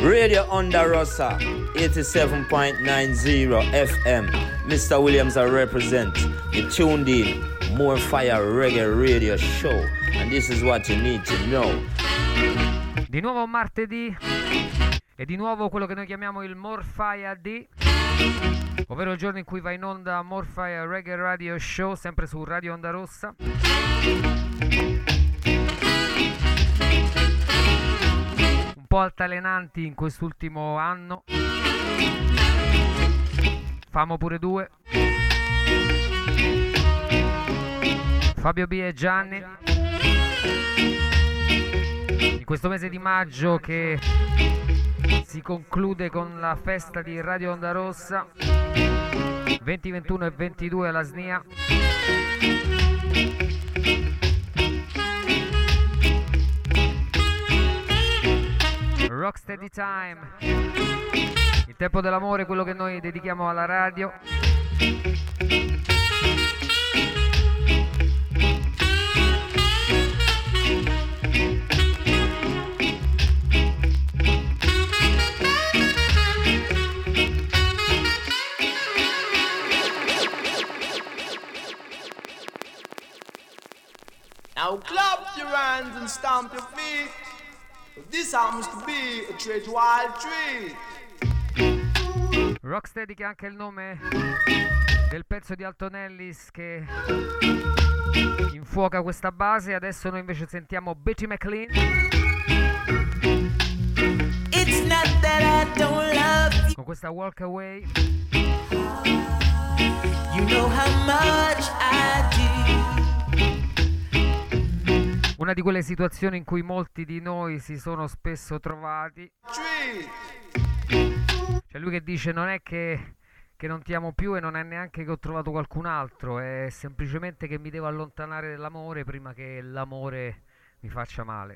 Radio Onderossa, 87.90 FM. Mr. Williams, I represent. You tuned in. More Fire Reggae Radio Show. And this is what you need to know. Di nuovo martedì e di nuovo quello che noi chiamiamo il Morfire D, ovvero il giorno in cui va in onda Morfire Reggae Radio Show, sempre su Radio Onda Rossa. Po' altalenanti in quest'ultimo anno. Famo pure due. Fabio B e Gianni. In questo mese di maggio che si conclude con la festa di Radio Onda Rossa 20, 21 e 22 alla SNIA. Rocksteady Time, il tempo dell'amore, quello che noi dedichiamo alla radio. Now clap your hands and stamp your feet. This happens to be a trade wild treat. Rocksteady che è anche il nome del pezzo di Alton Ellis che infuoca questa base. Adesso noi invece sentiamo Betty McLean. It's not that I don't love you. Con questa Walk Away. You know how much I do. Una di quelle situazioni in cui molti di noi si sono spesso trovati. C'è lui che dice non è che, che non ti amo più e non è neanche che ho trovato qualcun altro, è semplicemente che mi devo allontanare dall'amore prima che l'amore mi faccia male.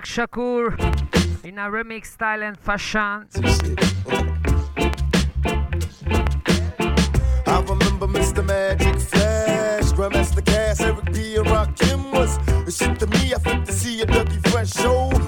Tupac Shakur in a remix style and fashion. I remember Mr. Magic Flash, Grandmaster Caz, Eric B. and Rakim was. The shit to me, I think to see a Dougie Fresh show.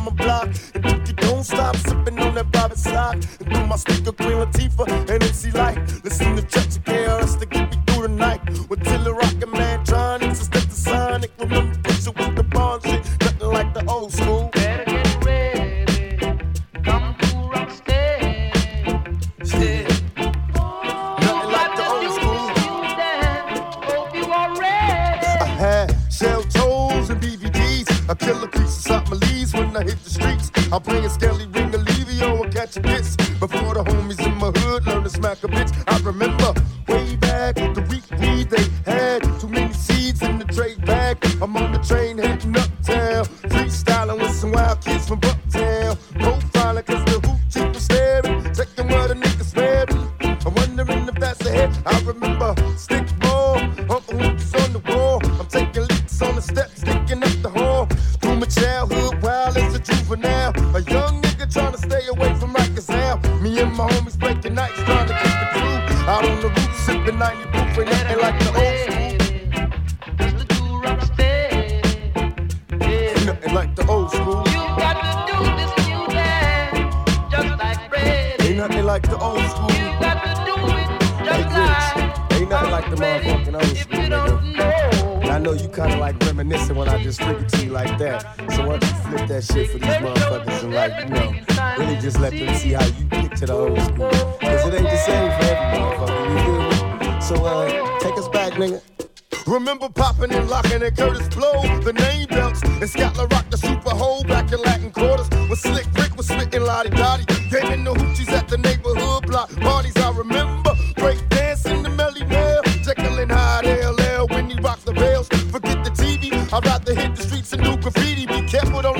on my block. And if you don't stop sipping on that private sock? and through my speaker, Queen Latifah and MC Lyte, listen to Church I'd rather hit the streets and do graffiti. Be careful, don't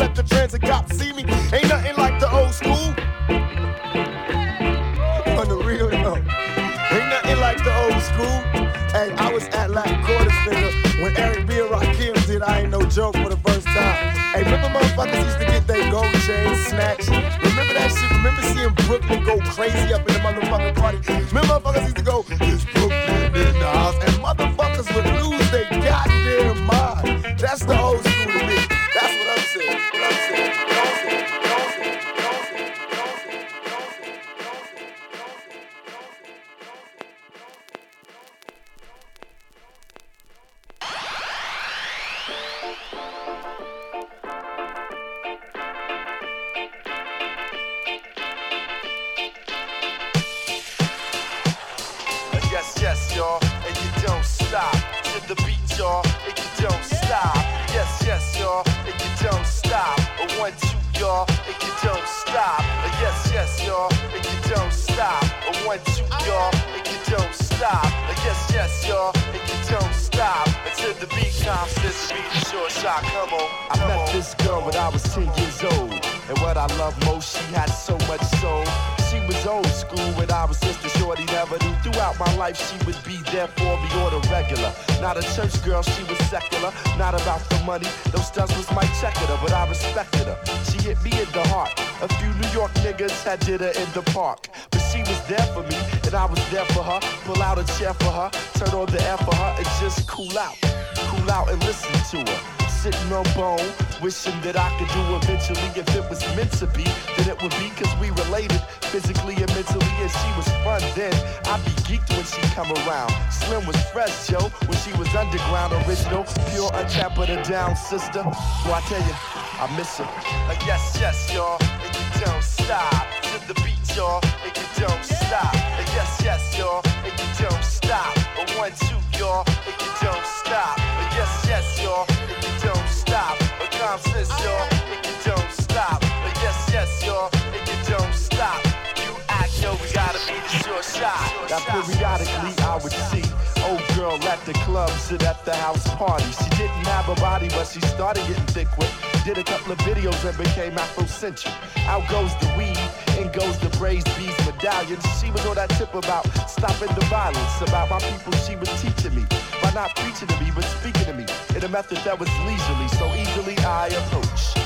yo. When she was underground original, pure untapped with her down sister. Boy, I tell you, I miss her. Uh, yes, yes, y'all, and you don't stop. To the beat, y'all, and you don't stop. Uh, yes, yes, y'all, and you don't stop. Uh, one, two, y'all, and you don't stop. Uh, yes, yes, y'all, and you don't stop. Uh, confess, y'all, and you don't stop. Uh, yes, yes, y'all, and you don't stop. You act, yo, we gotta be the sure shot. Now periodically I would see girl at the clubs and at the house parties. She didn't have a body, but she started getting thick with. Did a couple of videos and became Afrocentric. Out goes the weed, in goes the braised bees medallion. She was on that tip about stopping the violence, about my people she was teaching me. By not preaching to me, but speaking to me in a method that was leisurely, so easily I approach.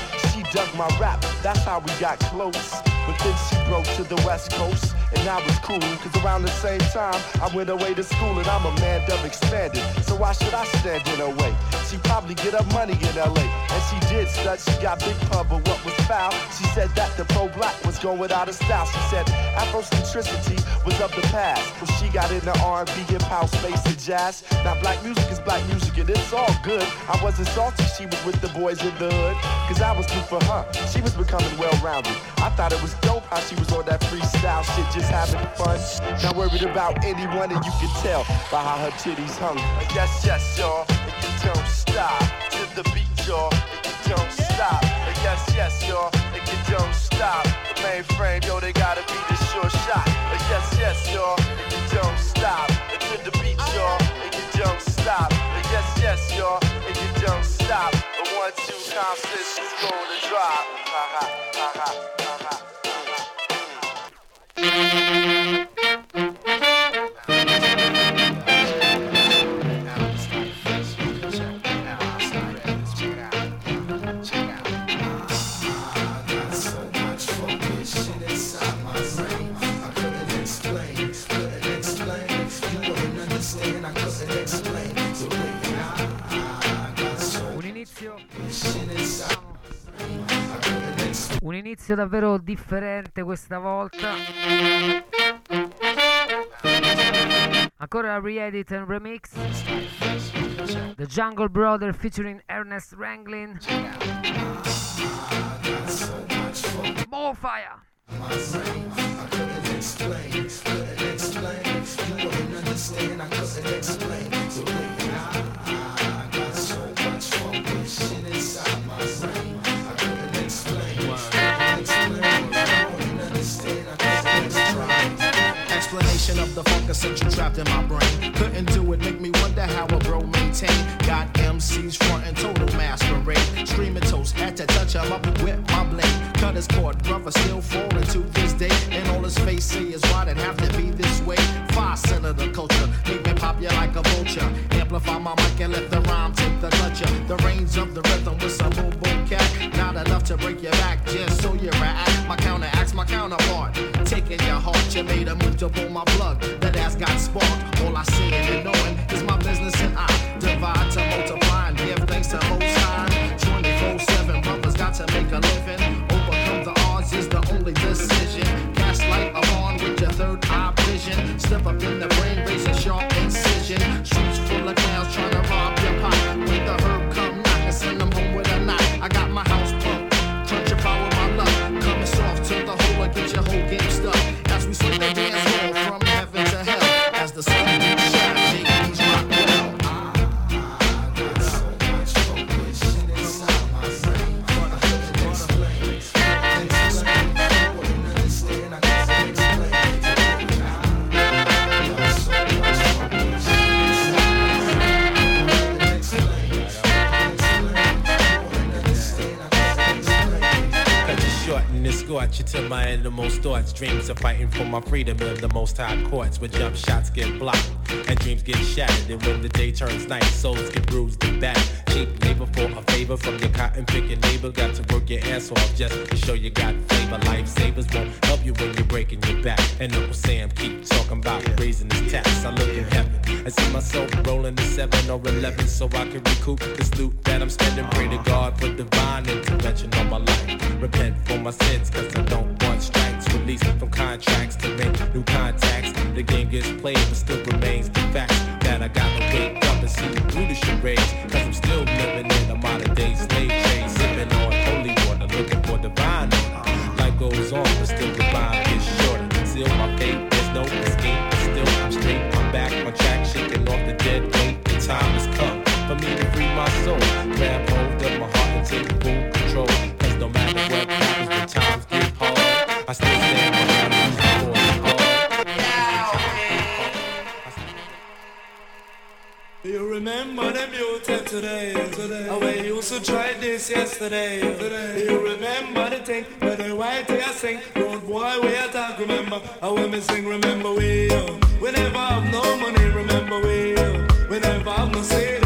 Dug my rap, that's how we got close. But then she broke to the west coast, and I was cool, cause around the same time, I went away to school, and I'm a man dove expanded. So why should I stand in her way? She probably get her money in LA, and she did stud, she got big pub, but what was foul? She said that the pro black was going out of style. She said Afrocentricity was up the past, but she got into R&B, hip house, space, and jazz. Now black music is black music, and it's all good. I wasn't salty, she was with the boys in the hood, cause I was new for her. She was becoming well-rounded. I thought it was dope how she was on that freestyle shit, just having fun. Not worried about anyone, and you can tell by how her titties hung. Yes, yes, y'all, and you don't stop to the beat, y'all, and you don't stop. Yes, yes, y'all, and you don't stop. The mainframe, yo, they gotta be the sure shot. Yes, yes, y'all, and you don't stop. To the beat, y'all, and you don't stop. Yes, yes, y'all, and you don't stop. One, two constants is gonna drop. spazio davvero differente questa volta. Ancora re-edit and remix. The Jungle Brother featuring Ernest Wranglin. More fire! explain, explain, explain. You wouldn't understand, I couldn't explain. So. Explanation of the funk essential trapped in my brain. Couldn't do it, make me wonder how a bro maintain. Got MCs front and total masquerade. Screaming toast, had to touch him up with my blade. Cut his cord, brother still falling to this day. And all his face say is why'd it have to be this way? Five cent of the culture, make me pop you like a vulture. Amplify my mic and let the rhyme take the clutcher. The range of the rhythm with some boom boom cat. Not enough to break your back, just so you react. My counteracts my counterpart. Taking your heart, you made a move to pull my plug. That ass got sparked. All I see and knowing is my business and I divide to multiply and give thanks to most high. 24 7 brothers got to make a living. Overcome the odds is the only decision. Cast light upon with your third eye vision. Step up in the brain, raise a sharp incision. Streets your whole game stuck. As we swing Dreams of fighting for my freedom in the most high courts where jump shots get blocked and dreams get shattered. And when the day turns night, souls get bruised and battered. Cheap labor for a favor from your cotton picking neighbor. Got to work your ass off just to show you got flavor. Lifesavers won't help you when you're breaking your back. And Uncle Sam keep talking about raising his tax. I look in heaven. I see myself rolling the 7 or 11 so I can recoup this loot that I'm spending. Pray to God for divine intervention on my life. Repent for my sins, cause I don't. Release from contracts to make new contacts. The game gets played, but still remains the fact that I gotta wake up and see through the charades. Cause I'm still living in a modern day slave trade. Sipping on holy water, looking for divine order. Life goes on, but still the rhyme gets shorter. Seal my fate, there's no escape. Still, I'm straight, I'm back on track, shaking off the dead weight. The time has come for me to free my soul. Grab hold of my heart and take full control. Cause no matter what happens, still You remember the beauty today, today. How we used to try this yesterday, today. You remember the thing where the white hair sing. Road boy, we attack, remember. How we sing, remember we. Uh, we never have no money, remember we. Uh, we never have no city.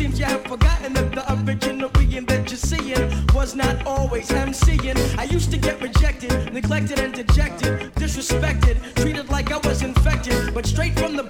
Seems you have forgotten that the original being that you're seeing was not always MCing. I used to get rejected, neglected, and dejected, disrespected, treated like I was infected, but straight from the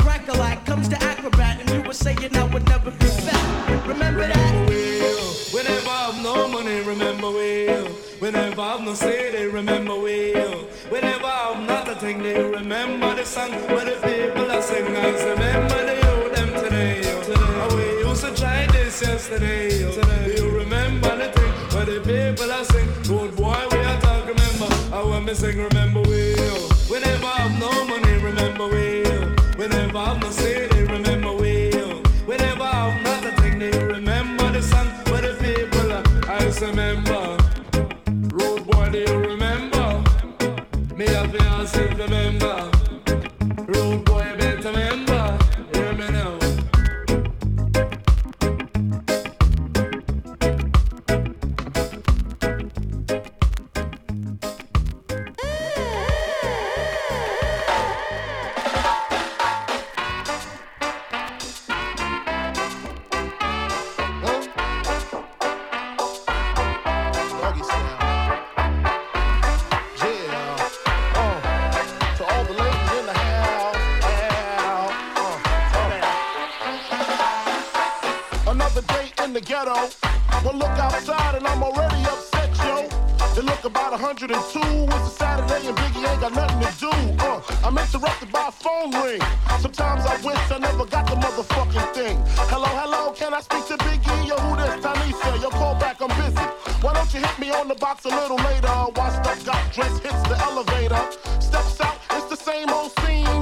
a little later. While Steph got dressed, hits the elevator. Steps out, it's the same old scene.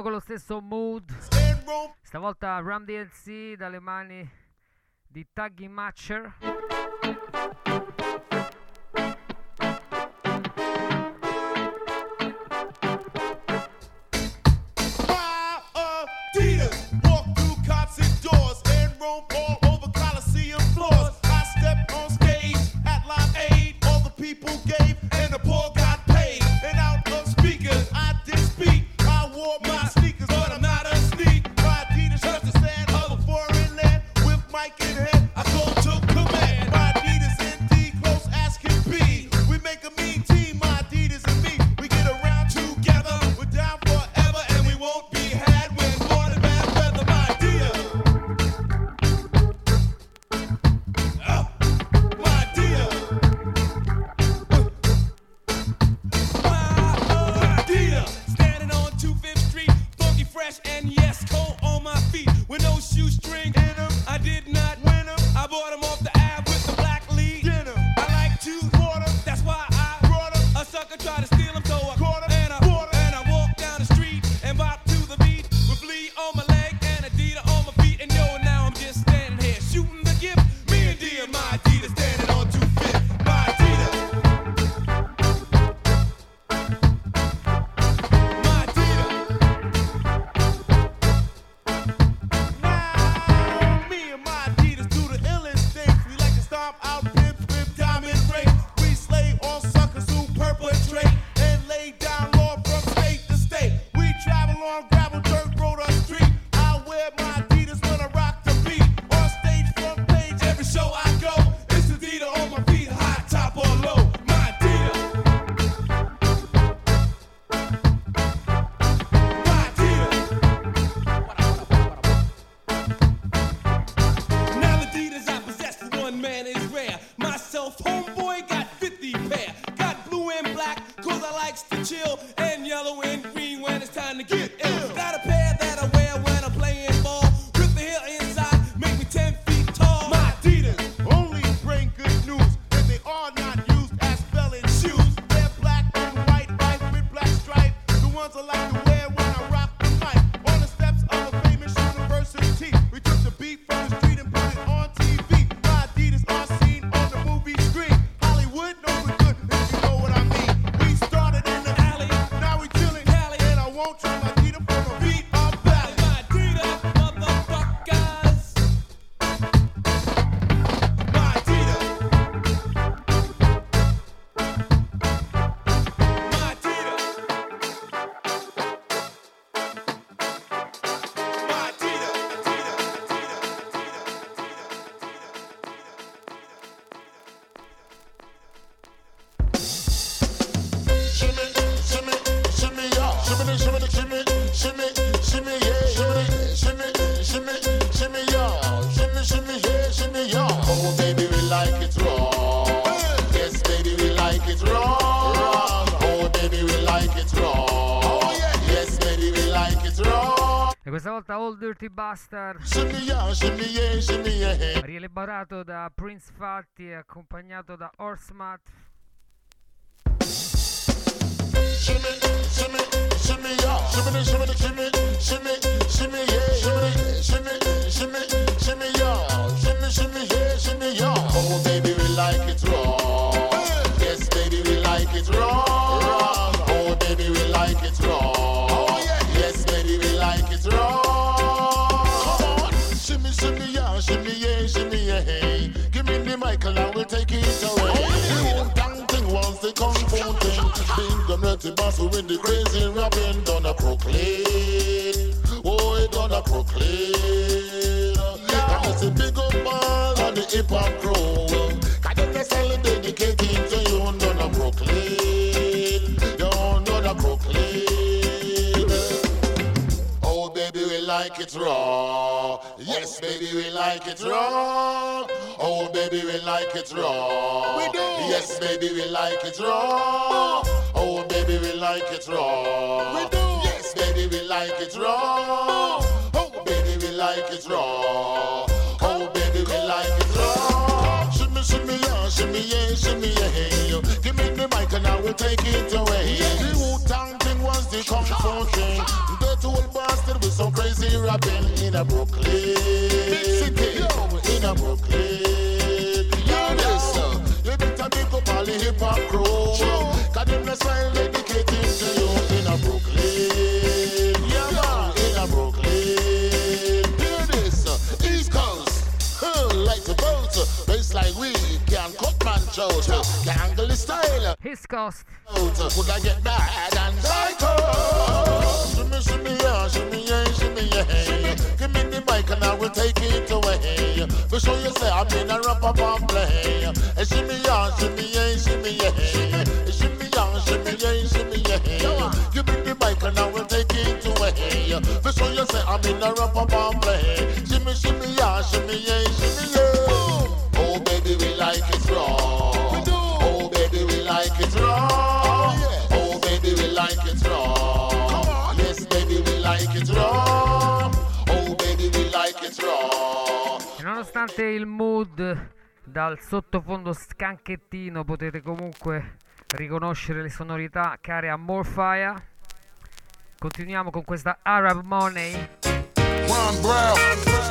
Continuiamo con lo stesso mood. Stavolta Ram DLC dalle mani di Taggy Matcher. Walk shimmy, yeah. Rielaborato da Prince Fatty e accompagnato da Horseman. Shimmy, shimmy, shimmy, yeah. Shimmy, shimmy, shimmy, shimmy, shimmy, yeah. Shimmy, shimmy, shimmy, shimmy, yeah. Shimmy, shimmy, yeah, shimmy, yeah. Oh, baby, we like it raw. Yes, baby, we like it raw. Oh, baby, we like it raw. Yes, baby, we like it raw. On, shimmy, yeah, shimmy, yeah. Hey, give me the mic and I will take it away. Oh, the whole dang thing was the kung fu thing. Big the dirty boss in the crazy rapping gonna proclaim. Oh, he gonna proclaim. Yeah. And it's a big up ball on the hip hop crew. It raw. Yes, baby, we like it raw. Oh, baby, we like it raw. We do. Yes, baby, we like it raw. Oh, baby, we like it raw. We do. Yes, baby, we like it raw. Oh. oh, baby, we like it raw. Oh, baby, we like it raw. Shimmy, shimmy, yeah, shimmy, yeah, shimmy, yeah. hey. Give me the mic and I will take it away. The Wu-Tang thing was the fu thing. Some rapping in a Brooklyn. City, in a Brooklyn. The style. His cost. Would I get bad and psycho? Shimmy, shimmy, yeah, shimmy, yeah, shimmy, yeah. Give me the mic and I will take it away. For sure you say I'm in a play. Eh, Shimmy, yeah, shimmy, yeah, shimmy, yeah. Eh, Shimmy, yeah, shimmy, yeah, shimmy, yeah. Give me the mic and I will take it away. For sure you say I'm in a play. Shimmy, shimmy, yeah, shimmy, yeah, shimmy, nonostante il mood dal sottofondo scanchettino potete comunque riconoscere le sonorità care a Morfire. Continuiamo con questa Arab Money. Juan Brown.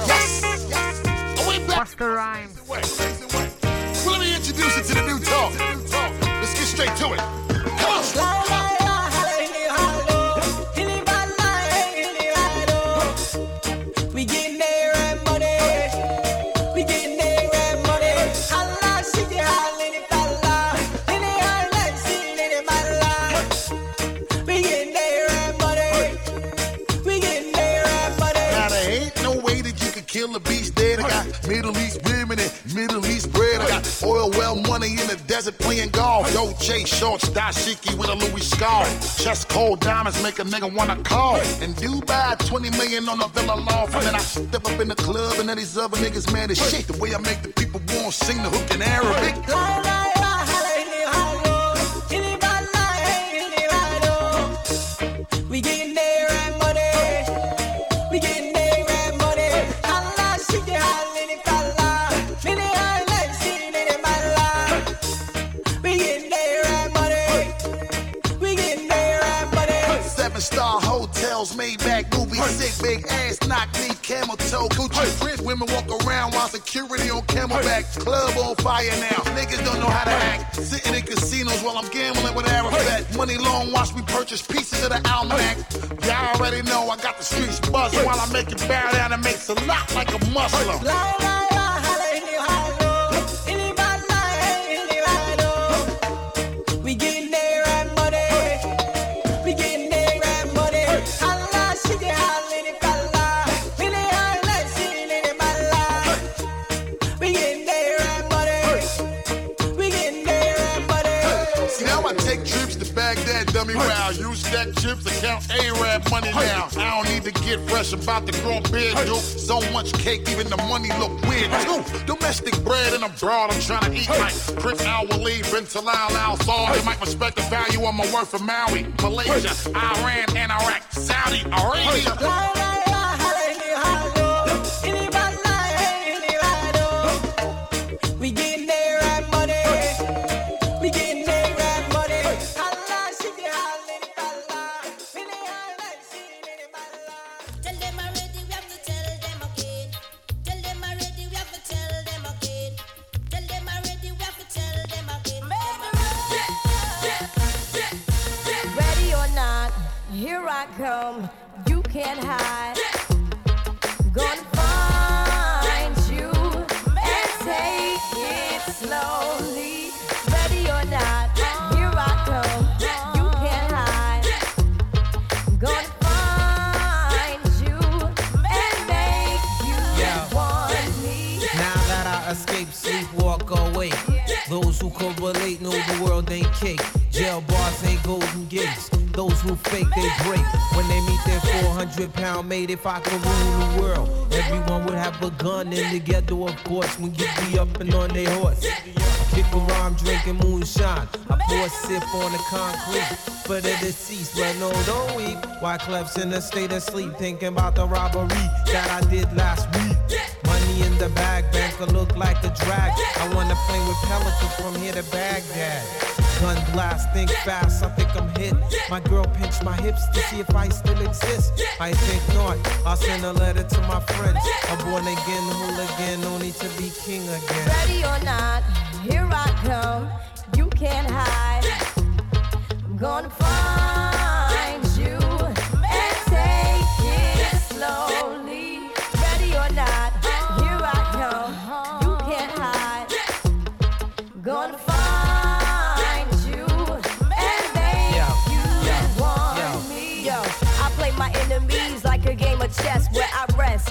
Yes. Back. Buster Rhymes. Well, let me introduce you to the new talk. Let's get straight to it. Come on. Way that kill a beast dead. I got Middle East women and Middle East bread. I got oil well money in the desert playing golf. Yo, J shorts, dashiki with a Louis scarf. Chest cold diamonds make a nigga wanna call. In Dubai, 20 million on a villa loft. And then I step up in the club and then these other niggas mad as shit. The way I make the people want sing the hook in Arabic. Maybach, movie, sick, big ass, knock me, camel toe, Gucci print. Women walk around while security on camelback. Club on fire now. Niggas don't know how to act. Sitting in casinos while I'm gambling with Arafat. Money long, watch me purchase pieces of the almanac. Y'all already know I got the streets buzz while I make it bow down and makes a lot like a Muslim. Dummy wow. You stack chips and count A-Rab money now. I don't need to get fresh about the grown beard, dude. So much cake, even the money look weird too. Domestic bread and abroad, I'm trying to eat like Chris Hourly, bin Talal, Al Saud. You might respect the value of my work for Maui, Malaysia, Iran, and Iraq, Saudi Arabia. Here I come. You can't hide. World ain't cake. Jail bars ain't golden gates. Those who fake, they break. When they meet their 400 pound mate, if I could rule the world, everyone would have a gun And together, of course, when you be up and on their horse. Kick around drinking moonshine. I pour a sip on the concrete for the deceased, but no, don't weep. Wyclef's in a state of sleep, thinking about the robbery that I did last week. The bag, banker look like a drag. I wanna play with pelicans from here to Baghdad. Gun blast, think fast, I think I'm hit. My girl pinched my hips to see if I still exist. I think not. I'll send a letter to my friends. A born again hooligan, need to be king again. Ready or not, here I come. You can't hide. I'm gonna find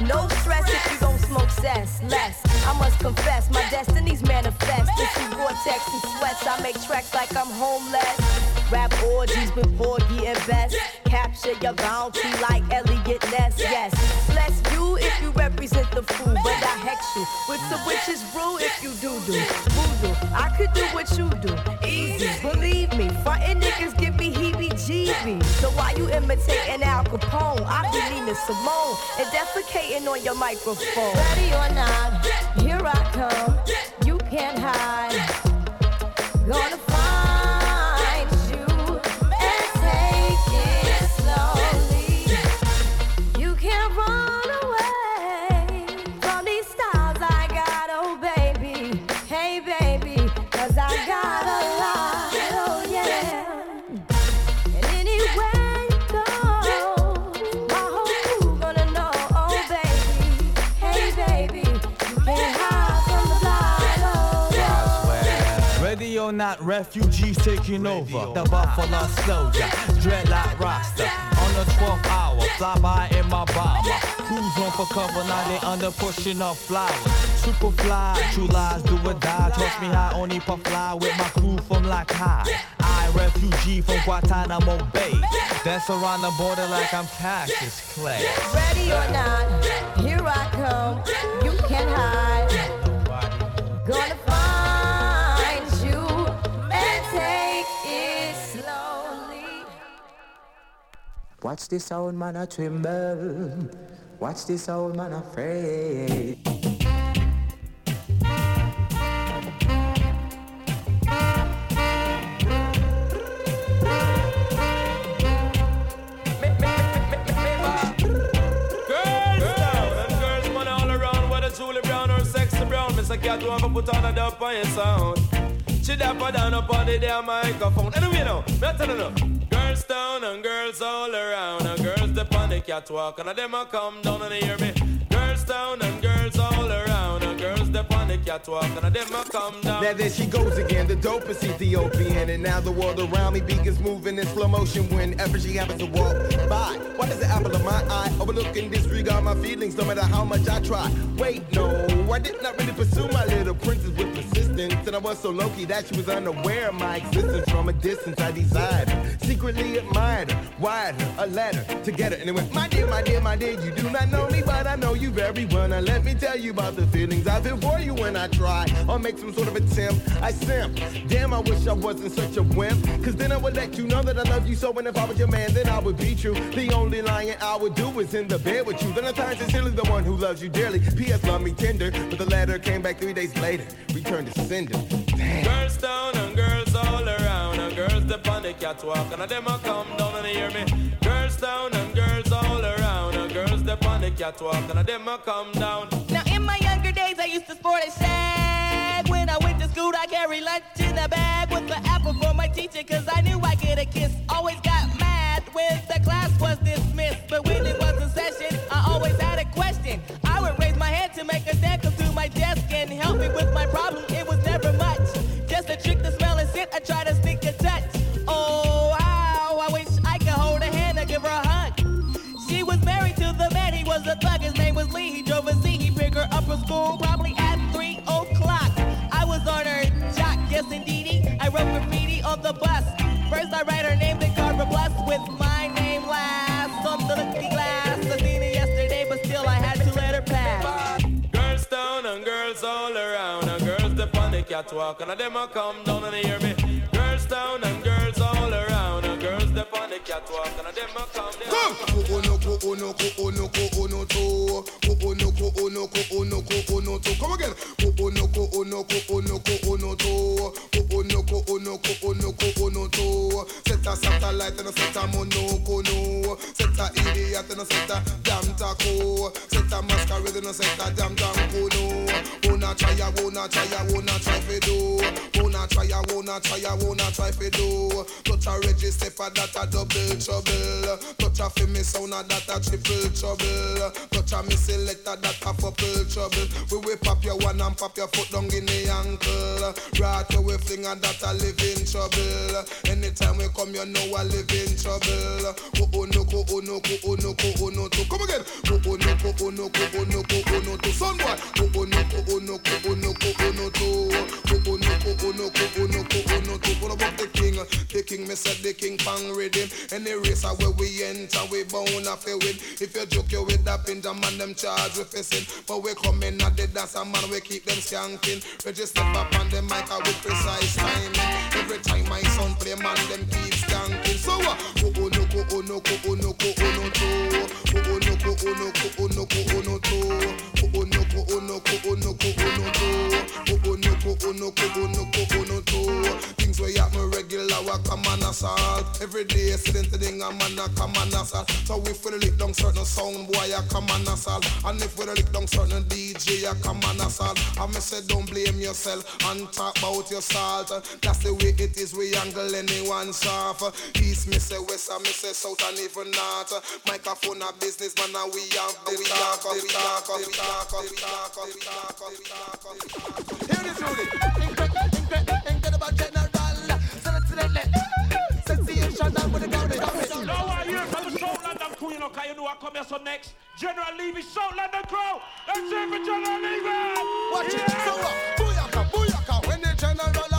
No stress if you don't smoke cess. Less, I must confess, my destinies manifest. This is vortex and sweats. I make tracks like I'm homeless. Rap orgies Porgy and Bess. Capture your bounty like Eliot Ness. Yes, bless you if you represent the fool, but I hex you with some witches brew if you do do voodoo. I could do what you do, easy. Believe me, frontin' niggas give me heebie-jeebies. So why you imitating Al Capone? I be Nina Simone and defecating on your microphone. Ready or not, here I come. You can't hide. Gonna not, refugees taking over. The Buffalo Soldier, dreadlock Rasta. On the 12th hour, fly by in my bomber. Crews run for cover, now they under pushing up flowers. Super fly, true lies do or die. Toss me high, only puff fly with my crew from like high. I refugee from Guantanamo Bay. Dance around the border like I'm Cassius Clay. Ready or not, here I come. You can't hide. Gonna Watch this old man a tremble. Watch this old man afraid. Girls down and girls money all around, whether Julie Brown or Sexy Brown. Miss a cat who ever put on a dub on your sound. She dapper down up on the damn microphone. Anyway, now, tell now. Girls down and girls all around, and girls the catwalk, and them a come down and hear me. Girls down and girls all around, and girls the catwalk, and them a come down. Now there she goes again, the dopest Ethiopian. And now the world around me begins moving in slow motion whenever she happens to walk by. Why does the apple of my eye overlook and disregard my feelings no matter how much I try? Wait, no, I did not really pursue my little princess with persistence. And I was so low key that she was unaware of my existence from a distance. I desired her, secretly admired her, wired her a letter to get her. And it went, My dear, my dear, my dear, you do not know me, but I know you very well. Now let me tell you about the feelings I feel for you when I try or make some sort of attempt. I simp. Damn, I wish I wasn't such a wimp. Cause then I would let you know that I love you so. And if I was your man, then I would be true. The only lying I would do is in the bed with you. Then I turn sincerely the one who loves you dearly. P.S. Love me tender. But the letter came back three days later. Returned to sender. Girls down and girls all around, and girls dip on the catwalk, and them a come down and hear me. Girls down and girls all around, and girls dip on the catwalk, and them a come down. Now in my younger days I used to sport a shag. When I went to school I carried lunch in a bag with the apple for my teacher cause I knew I'd get a kiss. Always got mad when the class was dismissed. But when it was in session I always had a question. I would raise my hand to make a dad come to my desk and help me with my problem. A trick to smell and sit. I try to sneak a touch. Oh how I wish I could hold her hand and give her a hug. She was married to the man, he was a thug. His name was Lee. He drove a Z. He picked her up from school probably at 3 o'clock. I was on her jock, yes indeedy. I wrote graffiti on the bus. First I write her name, then carve a plus with my name last. On the looky glass. I seen her yesterday, but still I had to let her pass. Girls down and girls all around, and girls dip on the catwalk, and them a come down and hear me. Girls down and girls all around, and girls dip on the catwalk, and them a come down. Onoko, onoko, onoko, onoto. Onoko, onoko, onoko, onoto. Come again. Onoko, onoko, onoko, onoto. Onoko, onoko, onoko, onoto. Set a satellite and a set a monoko, no. Set a idiot and a set a damn taco. Set a masquerade and a set a damn danko, no. Wanna try, ya, wanna try, ya, wanna try for do. Wanna try, ya, wanna try, ya, wanna try for do. Touch a register for that a double trouble. Touch a fi me sound that a triple trouble. Touch a me selector that a couple trouble. We will pop your one and pop your foot down in the ankle. Right away fling and that a live in trouble. Anytime we come you know I live in trouble. Oh oh no ko oh no oh no oh no to. Come again. Oh oh no ko oh no oh no oh no to. Son boy. Oh oh no oh no oh no oh no to. Oh oh no oh no oh no oh no to. What about the king? The king me said the king pang rhythm. Any race a where we enter we bound a fi win. If you joke you with that pinja man them charge with fishing. But we come in at the dance and man we keep them skanking. We just step up on the mic uh, with precise timing. Every time my son play man them keep skanking. So uh, oh oh no ko oh no ko oh no ko oh no. Oh oh no ko oh no ko oh no ko oh no. Oh oh no ko oh no ko oh no ko oh no. Oh oh no ko oh no ko oh no ko oh no to. Things where happen regular we come and assault. Every day accident thing a man a come and assault. So if we lick down certain sound boy a come and assault. And if we lick down certain DJ a come and assault. I me say don't blame yourself and talk about your salt. That's the way it is. We angle anyone soft. East me say west, I me say south and even north. Microphone a business man and we have the talk, the talk, the talk, the talk, the talk, the talk. Hear this, Rudy. Incredible general. Sensational Crew, you know, come here so next. General Levy, Soul London crew. Let's see for General Levy. Watch it. So what? Booyaka, booyaka, when the general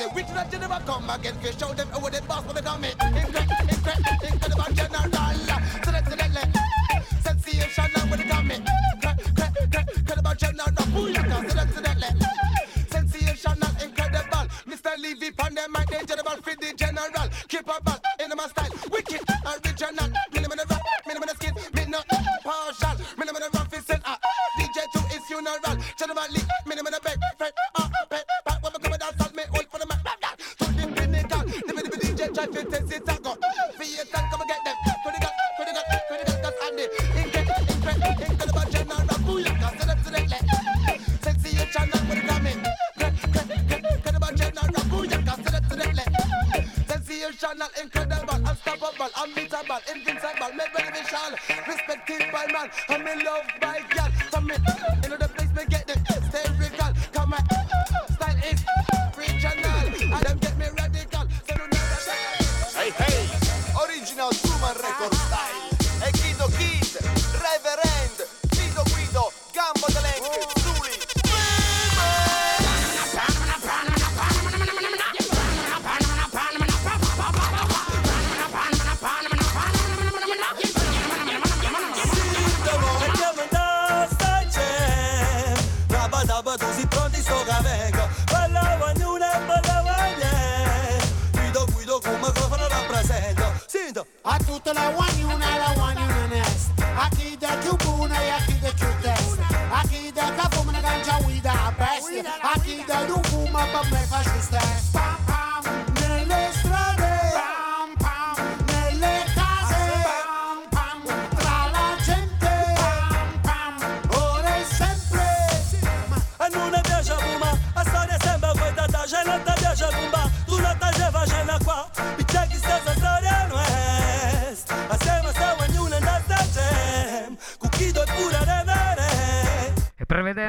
The witch that you never come again. If show them over the boss, what they come me. Incredible, incredible general. Sensational, they. Incredible general. Sensational, incredible. Mr. Levy, pan the general, the general. Keep up,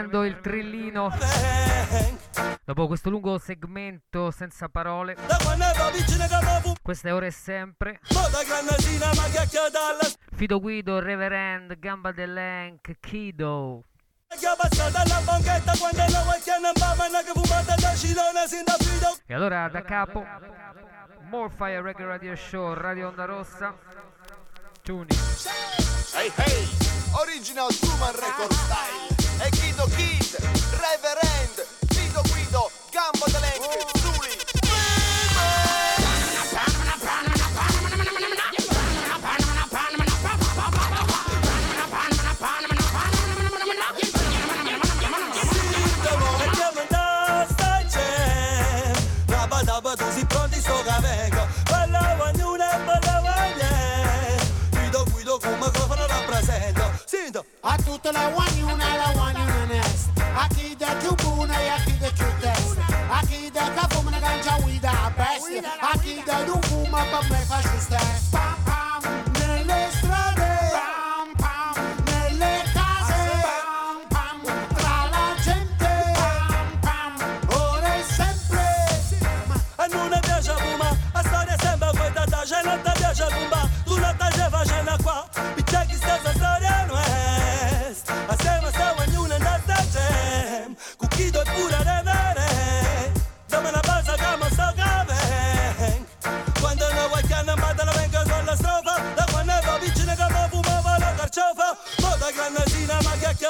sentendo il trillino dopo questo lungo segmento senza parole. Queste ore e sempre. Fido Guido, Reverend, Gamba dell'Enk, Kido. E allora da capo, Morfire Record Radio Show, Radio Onda Rossa, Tuni. Hey hey, original Truman Record Style e Guido Kid, Reverend, Guido Guido, Gambo Talent, Zuli, A Atuto la una la guanyuna n'és. Aquí de Cubuna i aquí de Cutes. Aquí de que fuma ganja, ui best. A chi da du fuma per me feixistes. Pam!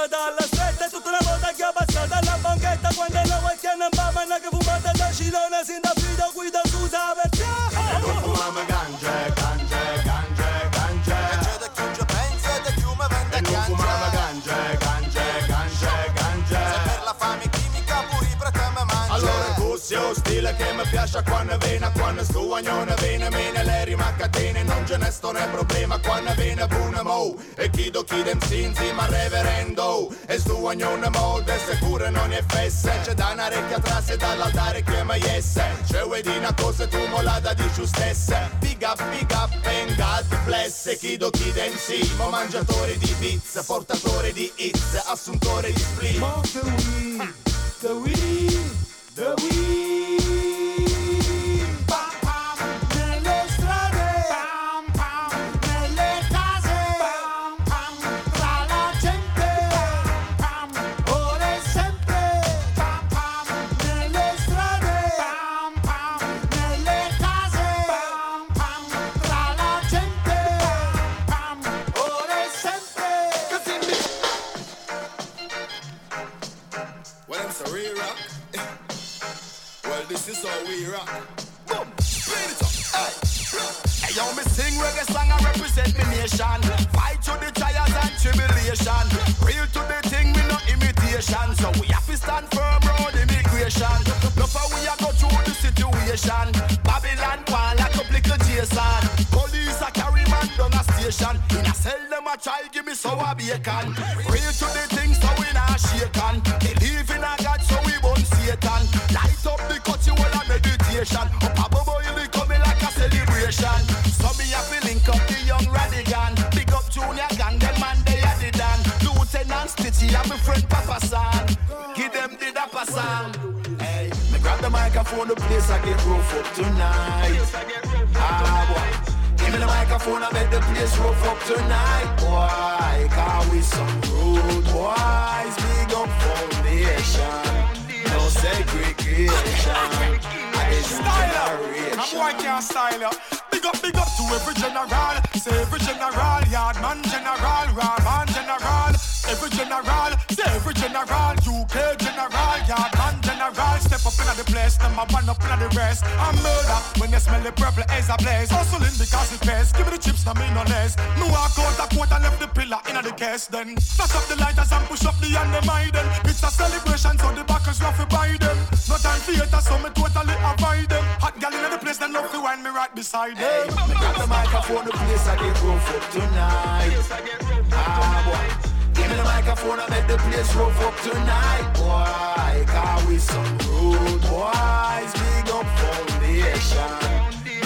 izquierda La volta che trabajo passato basada La banqueta cuando la huelga en la ma non que fumata la chilona sin la quella che mi piace quando vena, quando sguagnona vena, mena le rima catene, non ce ne sto né problema, quando vena buona mo, e chi do chi dem sinzi ma reverendo, e sguagnona mo, se sicuro non è fesse, c'è da una recchia trasse dall'altare che mi esse, c'è vuoi di una cosa tu molada di giustesse, big up, big up, and God bless, e chi do chi dem si, mo mangiatore di pizza, portatore di hits, assuntore di split. Mo the weed, the weed, the weed. Rock. Boom, up. Hey. Me sing reggae song and represent me nation. Fight to the trials and tribulation. Real to the thing, me no imitation. So we have to stand firm road immigration. Look how we a go through the situation. Babylon one like a little Jason. Police a carry man down a station. In a cell them a try give me sour bacon. Real to the thing, so we not shaken. Believe in a meditation. Up above oil, it coming like a celebration. So me have to link up the young radigan. Big up Junior Gong, them man they are the dan. Lieutenant Stitchie and my friend Papa San. Give them the dapper sound. Hey, me grab the microphone, the place I get rough up tonight. Ah, boy. Give me the microphone, I make the place rough up tonight. Boy, cause we some rude boys. Big up foundation. No segregation. Style I'm boy can't style ya. Big up, big up to every general. Say every general, yard man general, raw man general. Every general, say every general, UK general, yard man general. Step up in the place, number one up in the rest. I'm murder when you smell the purple as a blaze. Hustling because it pays. Give me the chips, no me no less. Me walk out the court and left the pillar in the case. Then flash up the lighters and push up the animated. It's a celebration, so the backers love to buy them. No time for haters, so me totally avoid them. Hot gal in the place, then love to wind me right beside them. Me grab the microphone, the place I get rough up tonight. Ah, boy. Me the microphone, I make the place rough up tonight. Boy, cause we some rude boys. Big up foundation.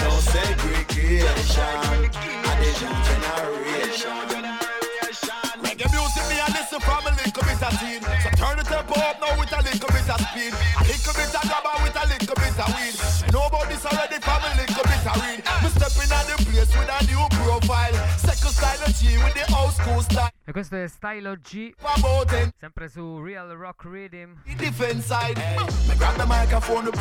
No segregation. And the new generation. Reggae music, me a listen from a little bit of teen. So turn the tempo up now with a little bit of speed. A little bit of grabber with a little bit of weed. I know about this already from a little bit of weed. Me stepping at the place with a new profile. Second style of G with the old school style. E questo è Stylo G. Sempre su Real Rock Rhythm. Defense side. Hey, me grab the microphone, the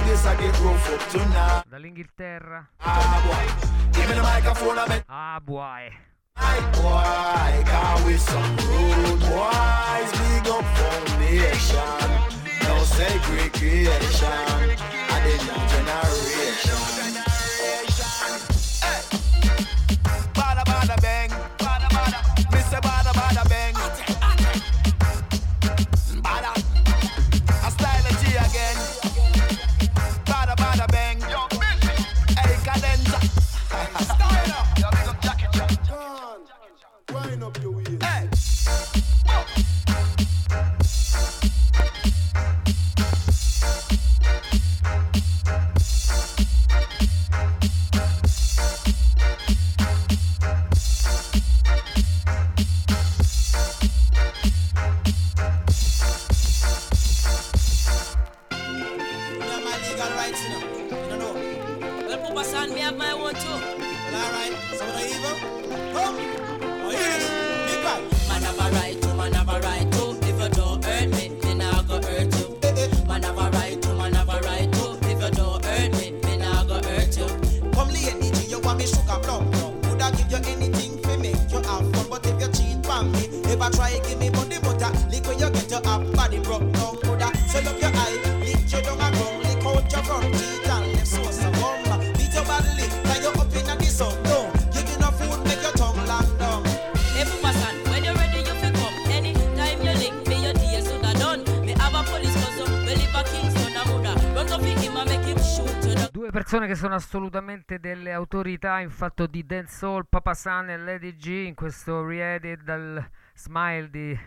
che sono assolutamente delle autorità in fatto di dancehall, Papa San e Lady G in questo re-edit dal Smile di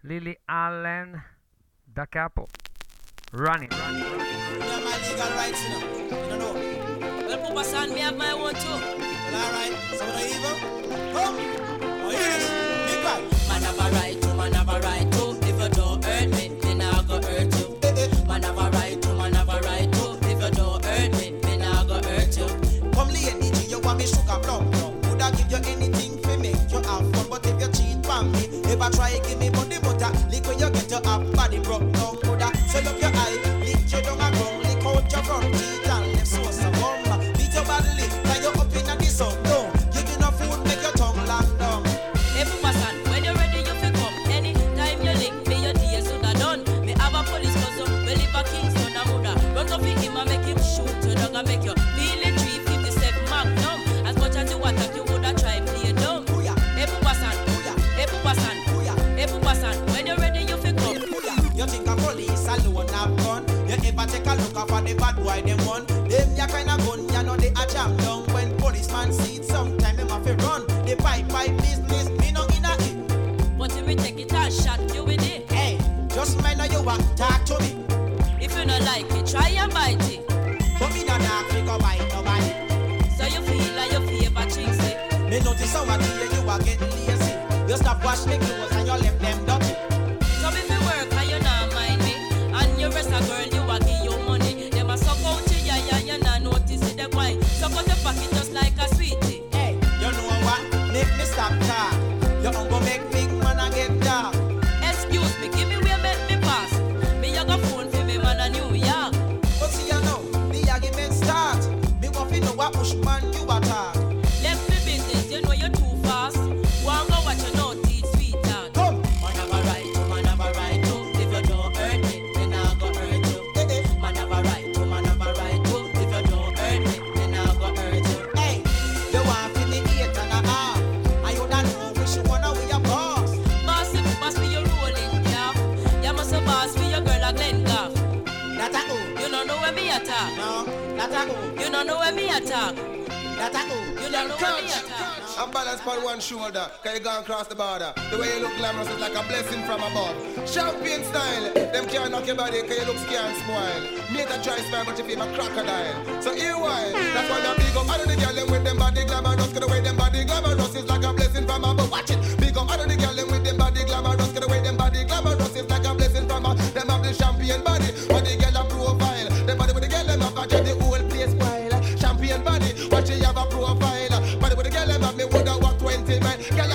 Lily Allen da capo. My legal I try give me attack. No, attack. You don't know where me attack. Attack. You don't know where me attack. I'm balanced on one shoulder, Can you go and cross the border. The way you look glamorous is like a blessing from above. Champion style, them can't knock your body, cause you look scared and smile. Made a dry smile, but you feel my crocodile. So here why, that's why I big up. I don't the girl them with them body glamorous, cause the way them body glamorous is like a blessing from above. Watch it, big up. I don't the girl Yeah.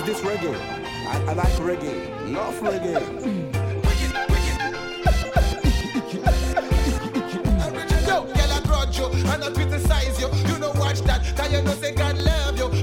Is this reggae? I, I like reggae. Love reggae. not criticize you. You know, watch that, cause you know, say God love you.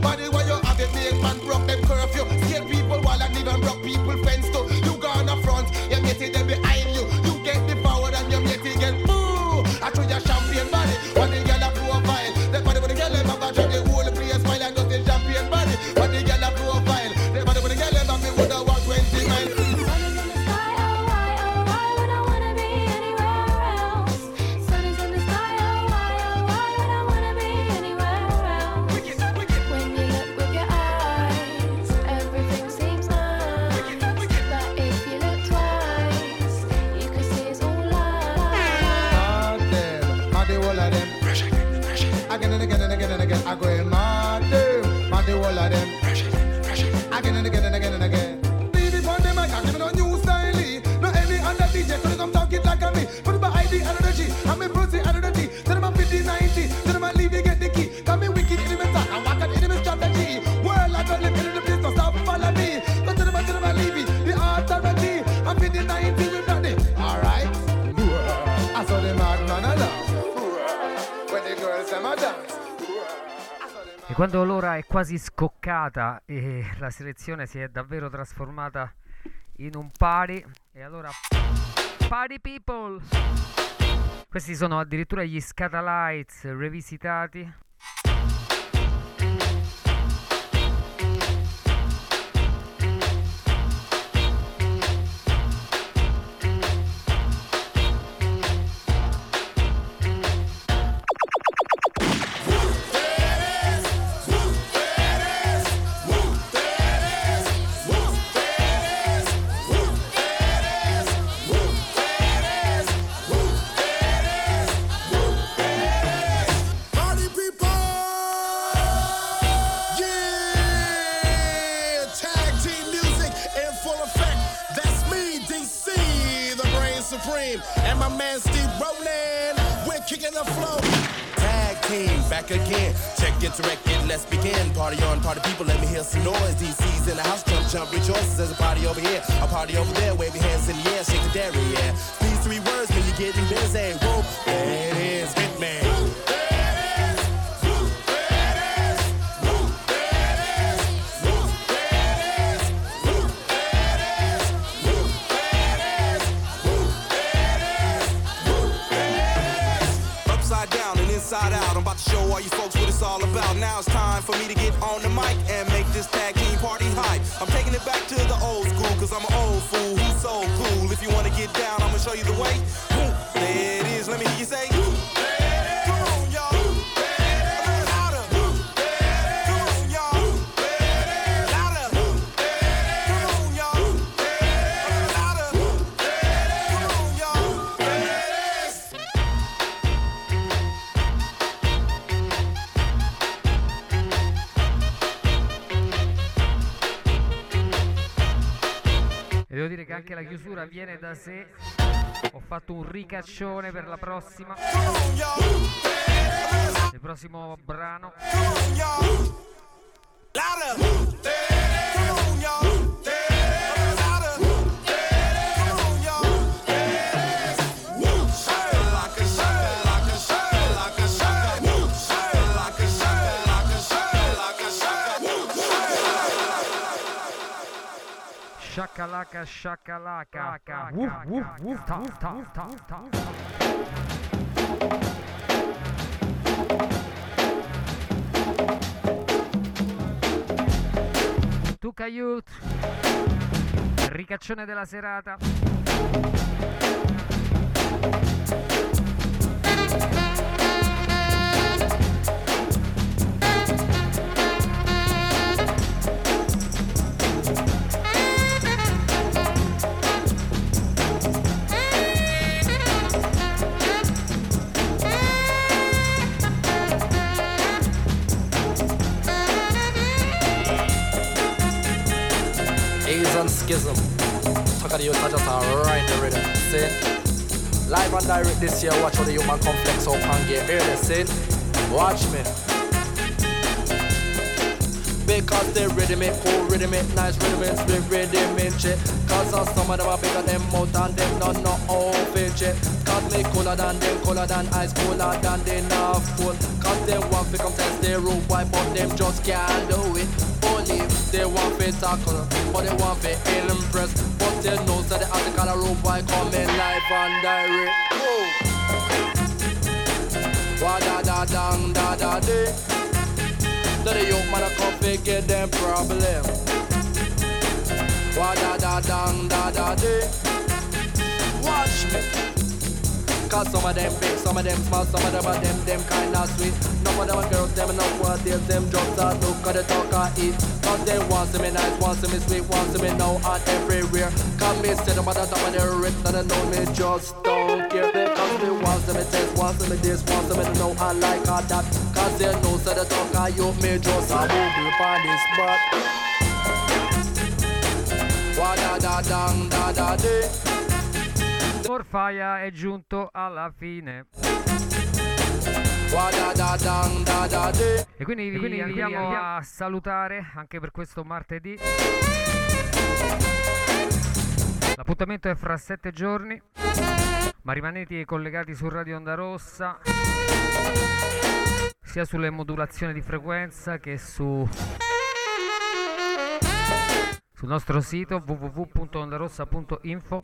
Quando l'ora è quasi scoccata e la selezione si è davvero trasformata in un pari, e allora Party People! Questi sono addirittura gli Scatalites revisitati rejoices. There's a party over here, a party over there. Wave your hands in the air, shake the dairy, yeah. These three words when you're getting busy. Da sé. Ho fatto un ricaccione per la prossima. Il prossimo brano. Shakalaka shakalaka. Woof woof woof ta ta ta ta. Tuca Youth. Ricaccione della serata. A's and schism. Talk of the youth, I right in the rhythm. See? Live and direct this year, watch how the human complex up and get early. See? Watch me. Because they rhythm it, cool rhythm it, nice rhythm it, split rhythm it, shit. Cause some of them are bigger than mouth and them don't know how fit shit. Cause me cooler than them, cooler than ice, cooler than they not cool. Cause they want to come test their root, why but them just can't do it. They want to tackle, but they want to impress. But they know that the article of root boy coming live and direct. Whoa. Wa da da dang da da day. So the young man a come figure them problem. Da da dang da da day. Watch me. Cause some of them big, some of them small, some of them are them, them kinda sweet. None of them girls, them enough what deals, them drugs are look at the talk I eat. Cause they want to me nice, want to me sweet, want to me now and everywhere. Come me sit them at the top of their wrist and know me just don't care. Cause they want to me taste, want to me this, want to me know I like all that. Cause they know so the talk I you me just a booby on this spot. Wa da da dang da da day. Morfaia è giunto alla fine. E quindi, E quindi andiamo andiamo- a salutare anche per questo martedì. L'appuntamento è fra sette giorni, ma rimanete collegati su Radio Onda Rossa, sia sulle modulazioni di frequenza che su sul nostro sito www.ondarossa.info.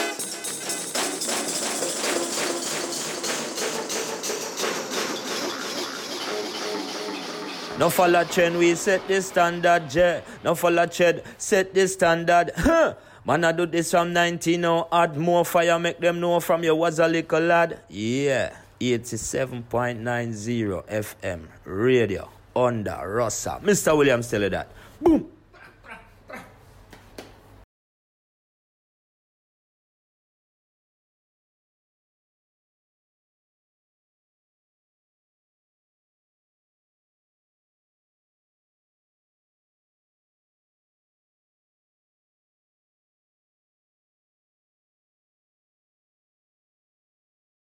No follow trend, we set the standard, yeah. No follow trend, set the standard, huh. Man, I do this from 19 now, add more fire, make them know from you was a little lad, yeah. 87.90 FM radio Onda Rossa. Mr. Williams tell you that. Boom.